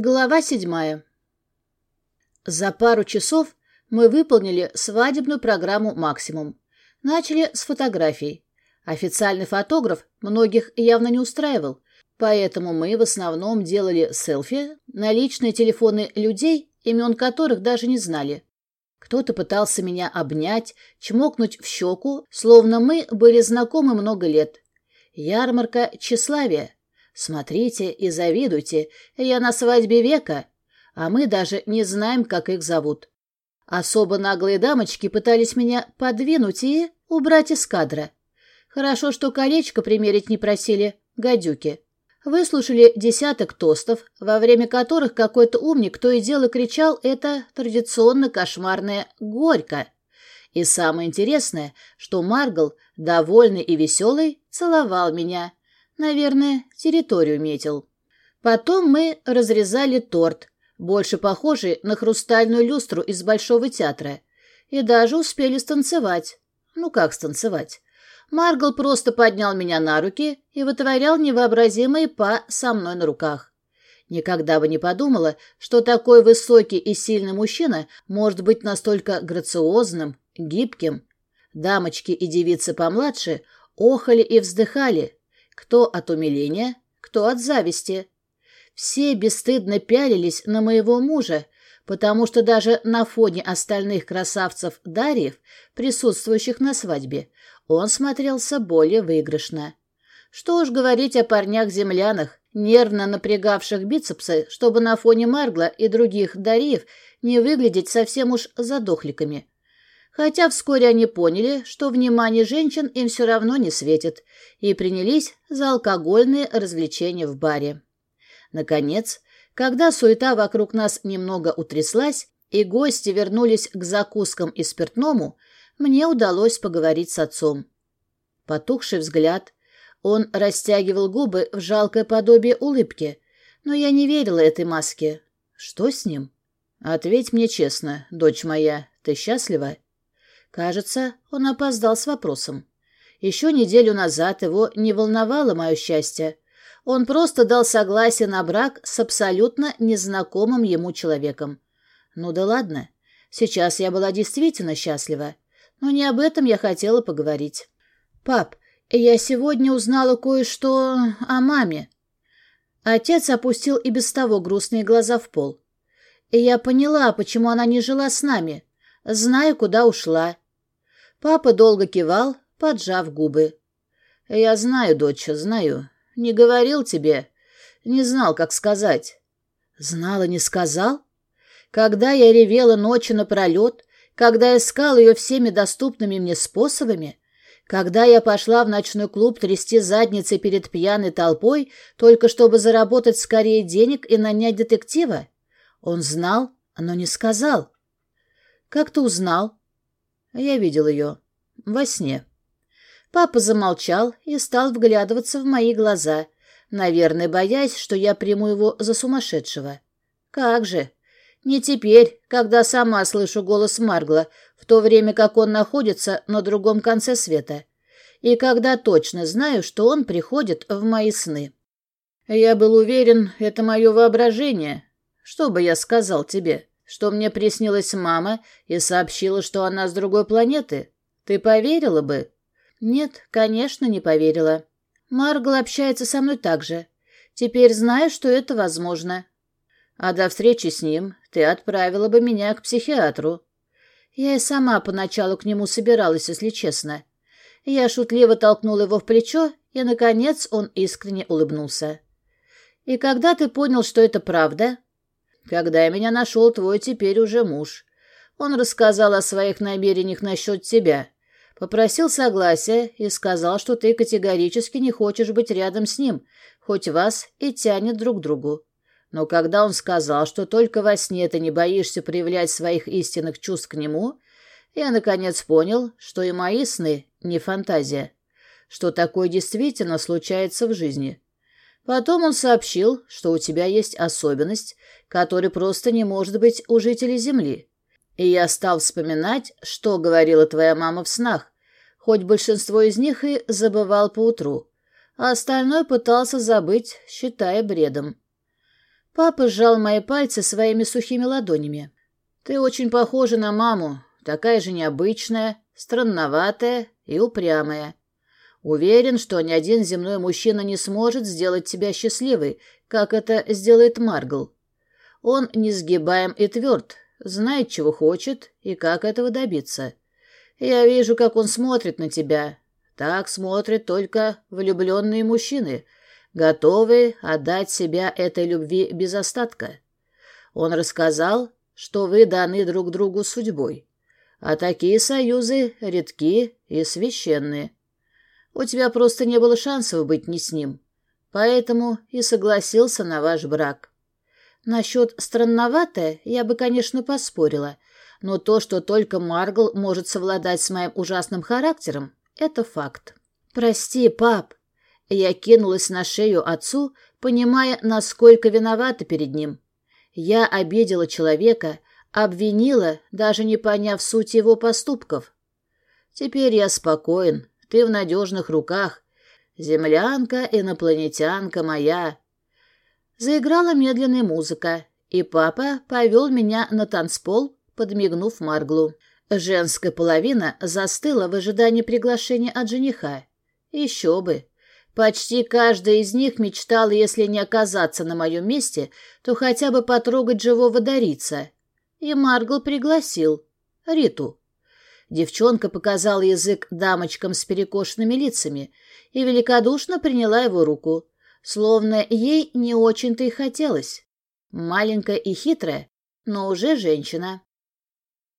Глава седьмая. За пару часов мы выполнили свадебную программу «Максимум». Начали с фотографий. Официальный фотограф многих явно не устраивал, поэтому мы в основном делали селфи на личные телефоны людей, имен которых даже не знали. Кто-то пытался меня обнять, чмокнуть в щеку, словно мы были знакомы много лет. Ярмарка тщеславия. Смотрите и завидуйте, я на свадьбе века, а мы даже не знаем, как их зовут. Особо наглые дамочки пытались меня подвинуть и убрать из кадра. Хорошо, что колечко примерить не просили, гадюки. Выслушали десяток тостов, во время которых какой-то умник то и дело кричал это традиционно кошмарное «горько». И самое интересное, что Маргл, довольный и веселый, целовал меня – Наверное, территорию метил. Потом мы разрезали торт, больше похожий на хрустальную люстру из Большого театра, и даже успели станцевать. Ну как станцевать? Маргл просто поднял меня на руки и вытворял невообразимые па со мной на руках. Никогда бы не подумала, что такой высокий и сильный мужчина может быть настолько грациозным, гибким. Дамочки и девицы помладше охали и вздыхали, кто от умиления, кто от зависти. Все бесстыдно пялились на моего мужа, потому что даже на фоне остальных красавцев Дарьев, присутствующих на свадьбе, он смотрелся более выигрышно. Что уж говорить о парнях-землянах, нервно напрягавших бицепсы, чтобы на фоне Маргла и других Дарьев не выглядеть совсем уж задохликами хотя вскоре они поняли, что внимание женщин им все равно не светит, и принялись за алкогольные развлечения в баре. Наконец, когда суета вокруг нас немного утряслась, и гости вернулись к закускам и спиртному, мне удалось поговорить с отцом. Потухший взгляд, он растягивал губы в жалкое подобие улыбки, но я не верила этой маске. Что с ним? Ответь мне честно, дочь моя, ты счастлива? Кажется, он опоздал с вопросом. Еще неделю назад его не волновало мое счастье. Он просто дал согласие на брак с абсолютно незнакомым ему человеком. Ну да ладно. Сейчас я была действительно счастлива. Но не об этом я хотела поговорить. «Пап, я сегодня узнала кое-что о маме». Отец опустил и без того грустные глаза в пол. И я поняла, почему она не жила с нами. Знаю, куда ушла. Папа долго кивал, поджав губы. «Я знаю, дочь, знаю. Не говорил тебе. Не знал, как сказать». «Знал и не сказал?» Когда я ревела ночи напролет, когда искал ее всеми доступными мне способами, когда я пошла в ночной клуб трясти задницей перед пьяной толпой, только чтобы заработать скорее денег и нанять детектива, он знал, но не сказал. «Как ты узнал?» Я видел ее. Во сне. Папа замолчал и стал вглядываться в мои глаза, наверное, боясь, что я приму его за сумасшедшего. Как же! Не теперь, когда сама слышу голос Маргла, в то время как он находится на другом конце света. И когда точно знаю, что он приходит в мои сны. Я был уверен, это мое воображение. Что бы я сказал тебе? Что мне приснилась мама и сообщила, что она с другой планеты. Ты поверила бы? Нет, конечно, не поверила. Маргл общается со мной так же. Теперь знаю, что это возможно. А до встречи с ним ты отправила бы меня к психиатру. Я и сама поначалу к нему собиралась, если честно. Я шутливо толкнула его в плечо, и, наконец, он искренне улыбнулся. «И когда ты понял, что это правда?» Когда меня нашел твой теперь уже муж. Он рассказал о своих намерениях насчет тебя, попросил согласия и сказал, что ты категорически не хочешь быть рядом с ним, хоть вас и тянет друг к другу. Но когда он сказал, что только во сне ты не боишься проявлять своих истинных чувств к нему, я, наконец, понял, что и мои сны не фантазия, что такое действительно случается в жизни. Потом он сообщил, что у тебя есть особенность, которой просто не может быть у жителей Земли. И я стал вспоминать, что говорила твоя мама в снах, хоть большинство из них и забывал поутру, а остальное пытался забыть, считая бредом. Папа сжал мои пальцы своими сухими ладонями. «Ты очень похожа на маму, такая же необычная, странноватая и упрямая. Уверен, что ни один земной мужчина не сможет сделать тебя счастливой, как это сделает Маргл. Он несгибаем и тверд, знает, чего хочет и как этого добиться. Я вижу, как он смотрит на тебя. Так смотрят только влюбленные мужчины, готовые отдать себя этой любви без остатка. Он рассказал, что вы даны друг другу судьбой, а такие союзы редки и священные. У тебя просто не было шансов быть не с ним, поэтому и согласился на ваш брак. Насчет странноватое я бы, конечно, поспорила, но то, что только Маргл может совладать с моим ужасным характером, это факт. «Прости, пап». Я кинулась на шею отцу, понимая, насколько виновата перед ним. Я обидела человека, обвинила, даже не поняв суть его поступков. Теперь я спокоен, ты в надежных руках. Землянка, инопланетянка моя. Заиграла медленная музыка, и папа повел меня на танцпол, подмигнув Марглу. Женская половина застыла в ожидании приглашения от жениха. Еще бы. Почти каждая из них мечтала, если не оказаться на моем месте, то хотя бы потрогать живого дарица. И Маргл пригласил. Риту. Девчонка показала язык дамочкам с перекошенными лицами и великодушно приняла его руку словно ей не очень-то и хотелось. Маленькая и хитрая, но уже женщина.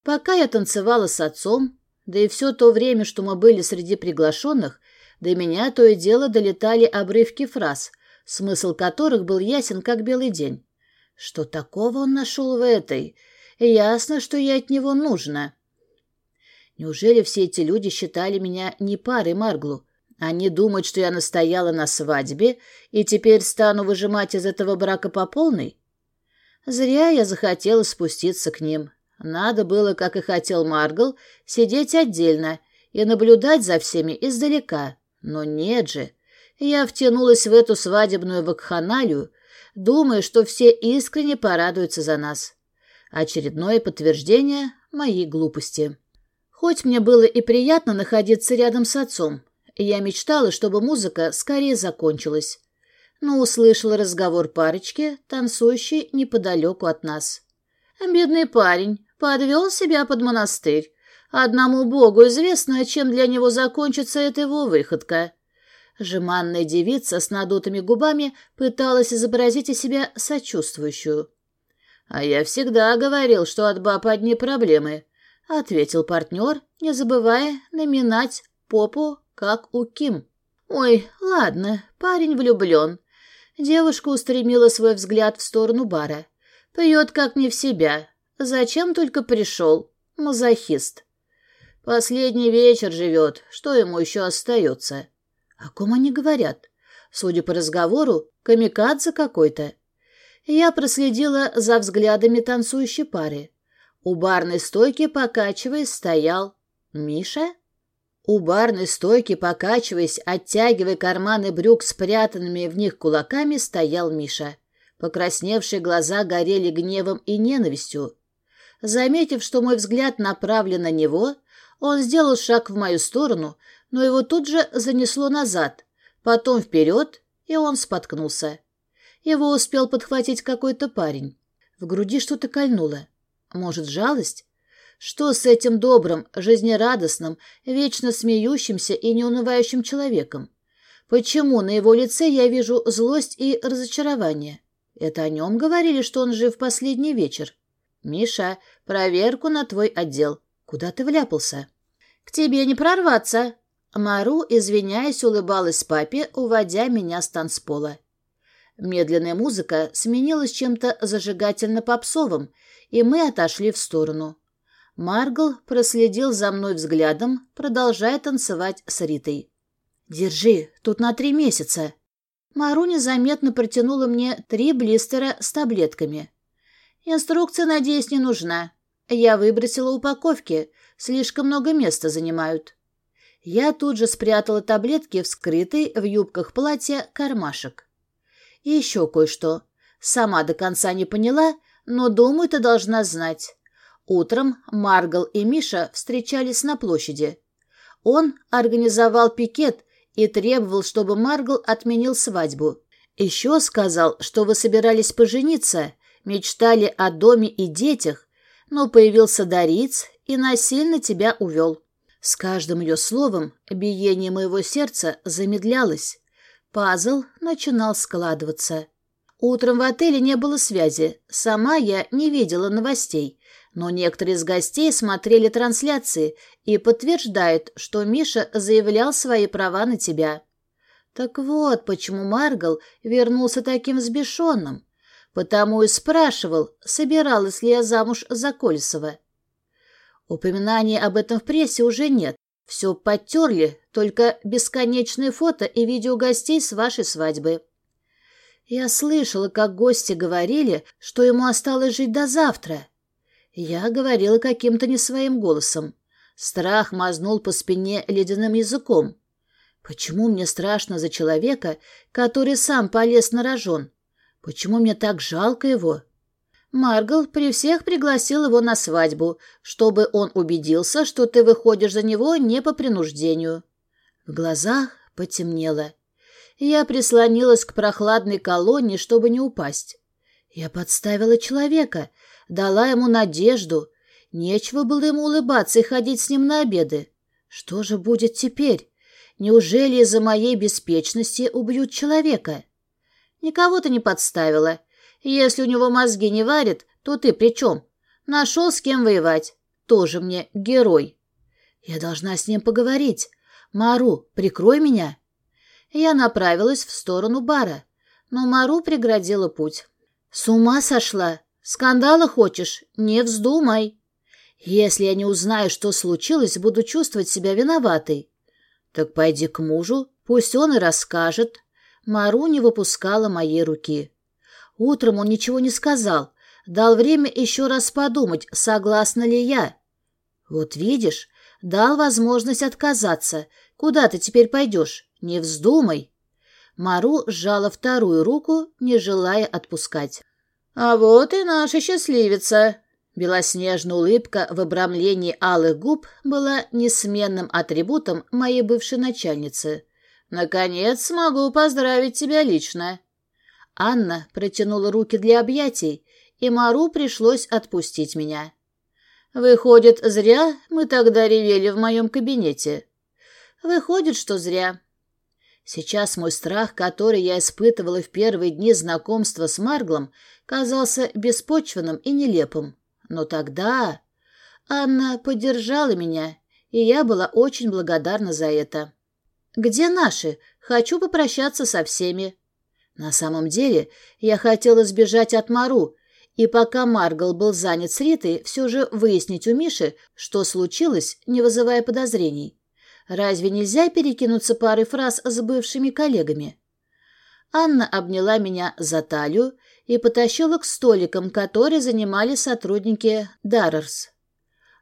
Пока я танцевала с отцом, да и все то время, что мы были среди приглашенных, до меня то и дело долетали обрывки фраз, смысл которых был ясен, как белый день. Что такого он нашел в этой? Ясно, что я от него нужна. Неужели все эти люди считали меня не парой Марглу, они думают, что я настояла на свадьбе и теперь стану выжимать из этого брака по полной? Зря я захотела спуститься к ним. Надо было, как и хотел Маргл, сидеть отдельно и наблюдать за всеми издалека. Но нет же. Я втянулась в эту свадебную вакханалию, думая, что все искренне порадуются за нас. Очередное подтверждение моей глупости. Хоть мне было и приятно находиться рядом с отцом, я мечтала, чтобы музыка скорее закончилась, но услышала разговор парочки, танцующей неподалеку от нас. Бедный парень подвел себя под монастырь. Одному богу известно, чем для него закончится эта его выходка. Жеманная девица с надутыми губами пыталась изобразить из себя сочувствующую. «А я всегда говорил, что от баб одни проблемы», — ответил партнер, не забывая наминать попу как у Ким. «Ой, ладно, парень влюблен». Девушка устремила свой взгляд в сторону бара. «Пьет как не в себя. Зачем только пришел? Мазохист». «Последний вечер живет. Что ему еще остается?» «О ком они говорят?» Судя по разговору, камикадзе какой-то. Я проследила за взглядами танцующей пары. У барной стойки, покачиваясь, стоял Миша. У барной стойки, покачиваясь, оттягивая карманы брюк спрятанными в них кулаками, стоял Миша. Покрасневшие глаза горели гневом и ненавистью. Заметив, что мой взгляд направлен на него, он сделал шаг в мою сторону, но его тут же занесло назад, потом вперед, и он споткнулся. Его успел подхватить какой-то парень. В груди что-то кольнуло. Может, жалость? Что с этим добрым, жизнерадостным, вечно смеющимся и неунывающим человеком? Почему на его лице я вижу злость и разочарование? Это о нем говорили, что он жив последний вечер. Миша, проверку на твой отдел. Куда ты вляпался? К тебе не прорваться. Мару, извиняясь, улыбалась папе, уводя меня с танцпола. Медленная музыка сменилась чем-то зажигательно-попсовым, и мы отошли в сторону. Маргл проследил за мной взглядом, продолжая танцевать с Ритой. «Держи, тут на три месяца». Мару незаметно протянула мне три блистера с таблетками. «Инструкция, надеюсь, не нужна. Я выбросила упаковки, слишком много места занимают». Я тут же спрятала таблетки в скрытый в юбках платья кармашек. И еще кое-что. Сама до конца не поняла, но, думаю, ты должна знать. Утром Маргал и Миша встречались на площади. Он организовал пикет и требовал, чтобы Маргал отменил свадьбу. Еще сказал, что вы собирались пожениться, мечтали о доме и детях, но появился Дариц и насильно тебя увел. С каждым ее словом биение моего сердца замедлялось. Пазл начинал складываться. Утром в отеле не было связи, сама я не видела новостей, но некоторые из гостей смотрели трансляции и подтверждают, что Миша заявлял свои права на тебя. Так вот, почему Маргал вернулся таким взбешенным. Потому и спрашивал, собиралась ли я замуж за Кольцева. Упоминаний об этом в прессе уже нет. Все подтерли, только бесконечные фото и видео гостей с вашей свадьбы. Я слышала, как гости говорили, что ему осталось жить до завтра. Я говорила каким-то не своим голосом. Страх мазнул по спине ледяным языком. Почему мне страшно за человека, который сам полез на рожон? Почему мне так жалко его? Маргал при всех пригласил его на свадьбу, чтобы он убедился, что ты выходишь за него не по принуждению. В глазах потемнело. Я прислонилась к прохладной колонне, чтобы не упасть. Я подставила человека, дала ему надежду. Нечего было ему улыбаться и ходить с ним на обеды. Что же будет теперь? Неужели из-за моей беспечности убьют человека? Никого ты не подставила. Если у него мозги не варят, то ты при чем? Нашел с кем воевать. Тоже мне герой. Я должна с ним поговорить. Мару, прикрой меня. Я направилась в сторону бара, но Мару преградила путь. С ума сошла? Скандала хочешь? Не вздумай. Если я не узнаю, что случилось, буду чувствовать себя виноватой. Так пойди к мужу, пусть он и расскажет. Мару не выпускала моей руки. Утром он ничего не сказал, дал время еще раз подумать, согласна ли я. Вот видишь, дал возможность отказаться. Куда ты теперь пойдешь? Не вздумай. Мару сжала вторую руку, не желая отпускать. «А вот и наша счастливица!» Белоснежная улыбка в обрамлении алых губ была несменным атрибутом моей бывшей начальницы. «Наконец смогу поздравить тебя лично!» Анна протянула руки для объятий, и Мару пришлось отпустить меня. «Выходит, зря мы тогда ревели в моем кабинете». «Выходит, что зря». Сейчас мой страх, который я испытывала в первые дни знакомства с Марглом, казался беспочвенным и нелепым. Но тогда Анна поддержала меня, и я была очень благодарна за это. «Где наши? Хочу попрощаться со всеми». На самом деле я хотела сбежать от Мару, и пока Маргал был занят с Ритой, все же выяснить у Миши, что случилось, не вызывая подозрений. Разве нельзя перекинуться парой фраз с бывшими коллегами? Анна обняла меня за талию и потащила к столикам, которые занимали сотрудники Даррерс.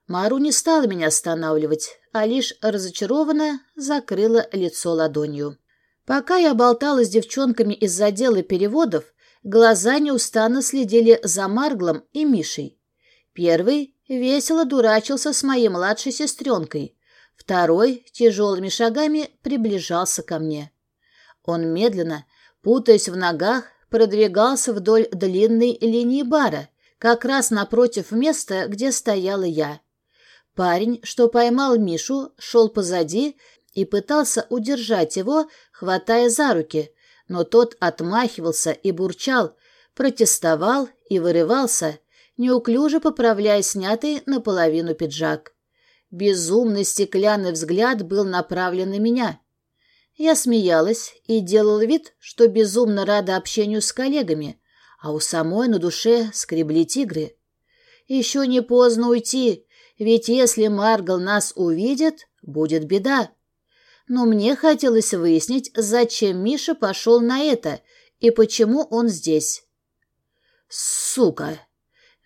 Мару не стала меня останавливать, а лишь разочарованно закрыла лицо ладонью. Пока я болтала с девчонками из отдела переводов, глаза неустанно следили за Марглом и Мишей. Первый весело дурачился с моей младшей сестренкой, второй тяжелыми шагами приближался ко мне. Он медленно, путаясь в ногах, продвигался вдоль длинной линии бара, как раз напротив места, где стояла я. Парень, что поймал Мишу, шел позади и пытался удержать его, хватая за руки, но тот отмахивался и бурчал, протестовал и вырывался, неуклюже поправляя снятый наполовину пиджак. Безумный стеклянный взгляд был направлен на меня. Я смеялась и делала вид, что безумно рада общению с коллегами, а у самой на душе скребли тигры. Еще не поздно уйти, ведь если Маргал нас увидит, будет беда. Но мне хотелось выяснить, зачем Миша пошел на это и почему он здесь. Сука!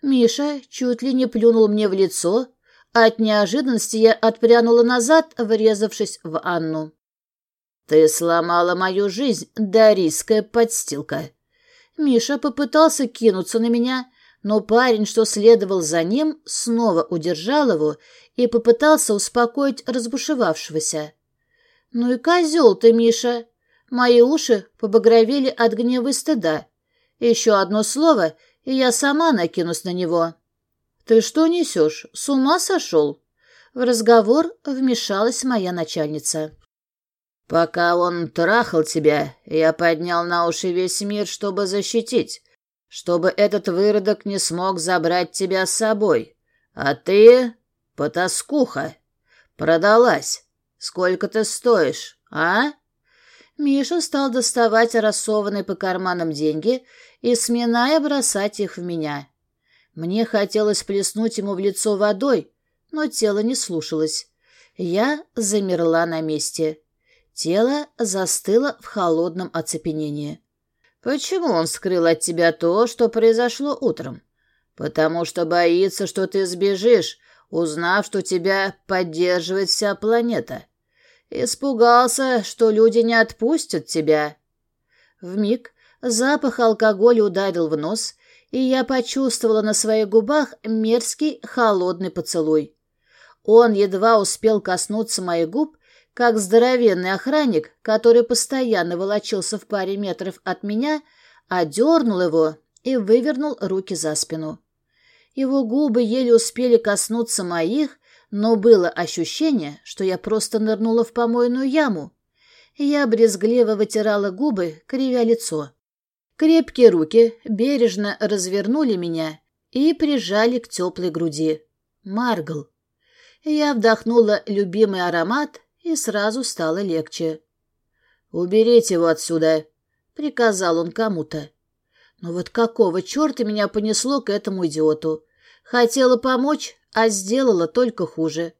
Миша чуть ли не плюнул мне в лицо, от неожиданности я отпрянула назад, врезавшись в Анну. «Ты сломала мою жизнь, дарийская подстилка!» Миша попытался кинуться на меня, но парень, что следовал за ним, снова удержал его и попытался успокоить разбушевавшегося. «Ну и козел ты, Миша!» Мои уши побагровели от гнева и стыда. Еще одно слово, и я сама накинусь на него. «Ты что несешь? С ума сошел?» В разговор вмешалась моя начальница. «Пока он трахал тебя, я поднял на уши весь мир, чтобы защитить, чтобы этот выродок не смог забрать тебя с собой. А ты — потаскуха. Продалась. Сколько ты стоишь, а?» Миша стал доставать рассованные по карманам деньги и, сминая, бросать их в меня. Мне хотелось плеснуть ему в лицо водой, но тело не слушалось. Я замерла на месте. Тело застыло в холодном оцепенении. «Почему он скрыл от тебя то, что произошло утром? Потому что боится, что ты сбежишь, узнав, что тебя поддерживает вся планета. Испугался, что люди не отпустят тебя». Вмиг запах алкоголя ударил в нос, и я почувствовала на своих губах мерзкий холодный поцелуй. Он едва успел коснуться моих губ, как здоровенный охранник, который постоянно волочился в паре метров от меня, одернул его и вывернул руки за спину. Его губы еле успели коснуться моих, но было ощущение, что я просто нырнула в помойную яму. Я брезгливо вытирала губы, кривя лицо. Крепкие руки бережно развернули меня и прижали к теплой груди. Маргл. Я вдохнула любимый аромат, и сразу стало легче. «Уберите его отсюда», — приказал он кому-то. Но вот какого черта меня понесло к этому идиоту? Хотела помочь, а сделала только хуже.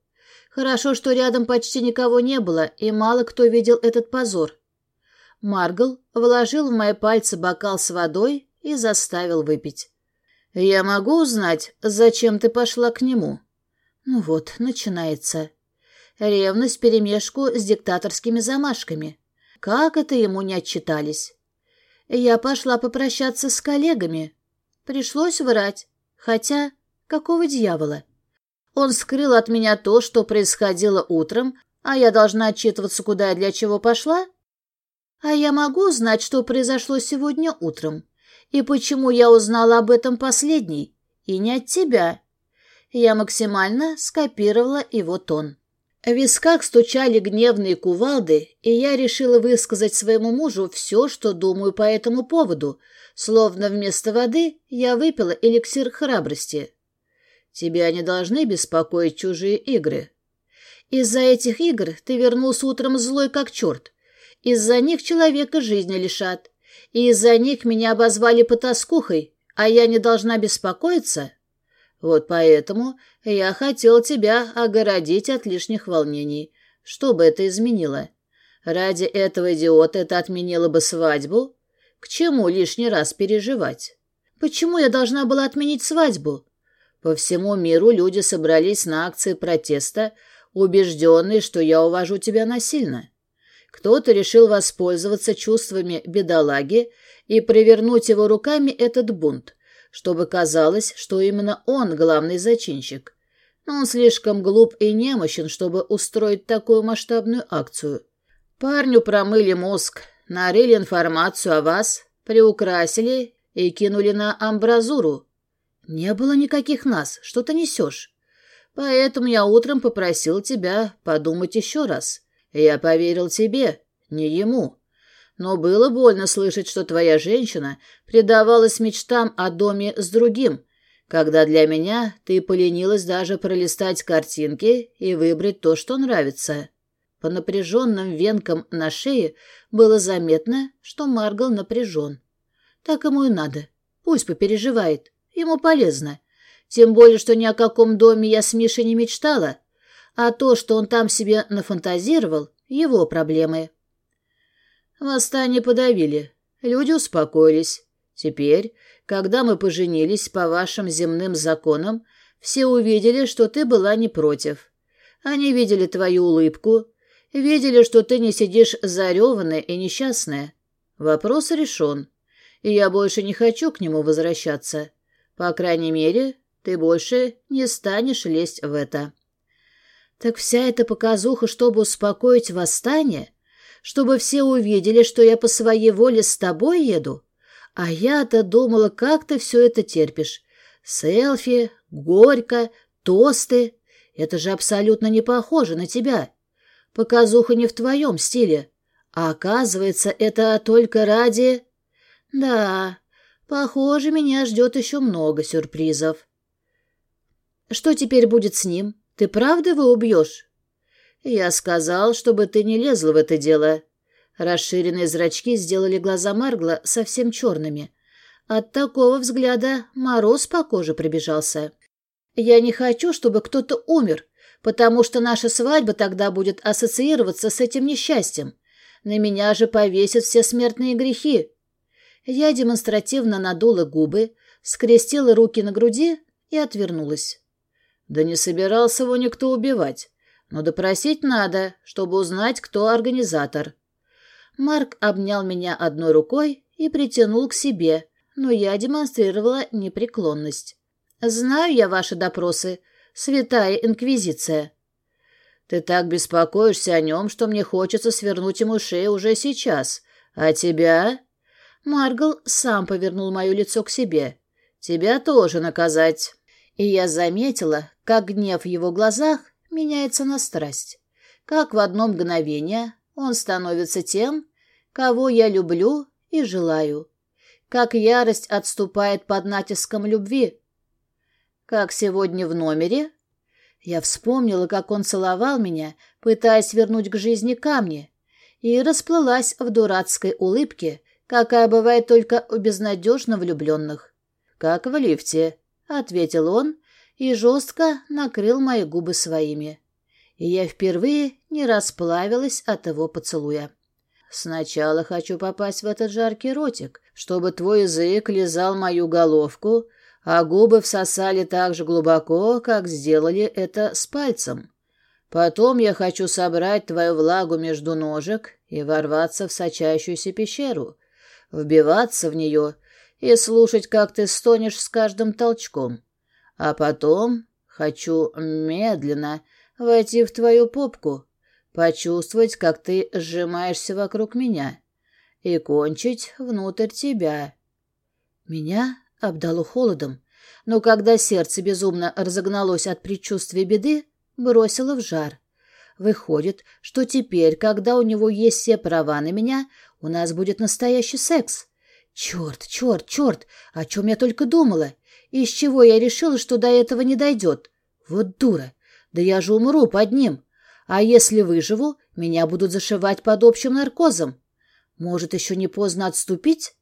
Хорошо, что рядом почти никого не было, и мало кто видел этот позор. Маргл вложил в мои пальцы бокал с водой и заставил выпить. «Я могу узнать, зачем ты пошла к нему?» Ну вот, начинается. Ревность перемешку с диктаторскими замашками. Как это ему не отчитались? Я пошла попрощаться с коллегами. Пришлось врать. Хотя, какого дьявола? Он скрыл от меня то, что происходило утром, а я должна отчитываться, куда и для чего пошла? А я могу знать, что произошло сегодня утром, и почему я узнала об этом последней, и не от тебя. Я максимально скопировала его тон. В висках стучали гневные кувалды, и я решила высказать своему мужу все, что думаю по этому поводу, словно вместо воды я выпила эликсир храбрости. Тебя не должны беспокоить чужие игры. Из-за этих игр ты вернулся утром злой как черт. Из-за них человека жизни лишат. И из-за них меня обозвали потаскухой, а я не должна беспокоиться? Вот поэтому я хотел тебя огородить от лишних волнений. Что бы это изменило? Ради этого идиота это отменило бы свадьбу? К чему лишний раз переживать? Почему я должна была отменить свадьбу? По всему миру люди собрались на акции протеста, убежденные, что я увожу тебя насильно. Кто-то решил воспользоваться чувствами бедолаги и провернуть его руками этот бунт, чтобы казалось, что именно он главный зачинщик. Но он слишком глуп и немощен, чтобы устроить такую масштабную акцию. Парню промыли мозг, нарыли информацию о вас, приукрасили и кинули на амбразуру, «Не было никаких нас. Что ты несешь?» «Поэтому я утром попросил тебя подумать еще раз. Я поверил тебе, не ему. Но было больно слышать, что твоя женщина предавалась мечтам о доме с другим, когда для меня ты поленилась даже пролистать картинки и выбрать то, что нравится». По напряженным венкам на шее было заметно, что Маргал напряжен. Так ему и надо. Пусть попереживает. Ему полезно. Тем более, что ни о каком доме я с Мишей не мечтала, а то, что он там себе нафантазировал, его проблемы. Восстание подавили. Люди успокоились. Теперь, когда мы поженились по вашим земным законам, все увидели, что ты была не против. Они видели твою улыбку, видели, что ты не сидишь зареванная и несчастная. Вопрос решен. и я больше не хочу к нему возвращаться. По крайней мере, ты больше не станешь лезть в это. Так вся эта показуха, чтобы успокоить восстание? Чтобы все увидели, что я по своей воле с тобой еду? А я-то думала, как ты все это терпишь. Селфи, горько, тосты. Это же абсолютно не похоже на тебя. Показуха не в твоем стиле. А оказывается, это только ради... Да, похоже, меня ждет еще много сюрпризов. Что теперь будет с ним? Ты правда его убьешь? Я сказал, чтобы ты не лезла в это дело. Расширенные зрачки сделали глаза Маргла совсем черными. От такого взгляда мороз по коже пробежался. Я не хочу, чтобы кто-то умер, потому что наша свадьба тогда будет ассоциироваться с этим несчастьем. На меня же повесят все смертные грехи. Я демонстративно надула губы, скрестила руки на груди и отвернулась. Да не собирался его никто убивать, но допросить надо, чтобы узнать, кто организатор. Марк обнял меня одной рукой и притянул к себе, но я демонстрировала непреклонность. «Знаю я ваши допросы, святая инквизиция». «Ты так беспокоишься о нем, что мне хочется свернуть ему шею уже сейчас. А тебя?» Маргл сам повернул мое лицо к себе. «Тебя тоже наказать». И я заметила, как гнев в его глазах меняется на страсть. Как в одно мгновение он становится тем, кого я люблю и желаю. Как ярость отступает под натиском любви. Как сегодня в номере. Я вспомнила, как он целовал меня, пытаясь вернуть к жизни камни, и расплылась в дурацкой улыбке, какая бывает только у безнадежно влюбленных. «Как в лифте», — ответил он и жестко накрыл мои губы своими. И я впервые не расплавилась от его поцелуя. Сначала хочу попасть в этот жаркий ротик, чтобы твой язык лизал мою головку, а губы всосали так же глубоко, как сделали это с пальцем. Потом я хочу собрать твою влагу между ножек и ворваться в сочащуюся пещеру, вбиваться в нее и слушать, как ты стонешь с каждым толчком. А потом хочу медленно войти в твою попку, почувствовать, как ты сжимаешься вокруг меня, и кончить внутрь тебя. Меня обдало холодом, но когда сердце безумно разогналось от предчувствия беды, бросило в жар. Выходит, что теперь, когда у него есть все права на меня, у нас будет настоящий секс. Черт, черт, черт, о чем я только думала. Из чего я решила, что до этого не дойдет? Вот дура. Да я же умру под ним. А если выживу, меня будут зашивать под общим наркозом. Может, еще не поздно отступить?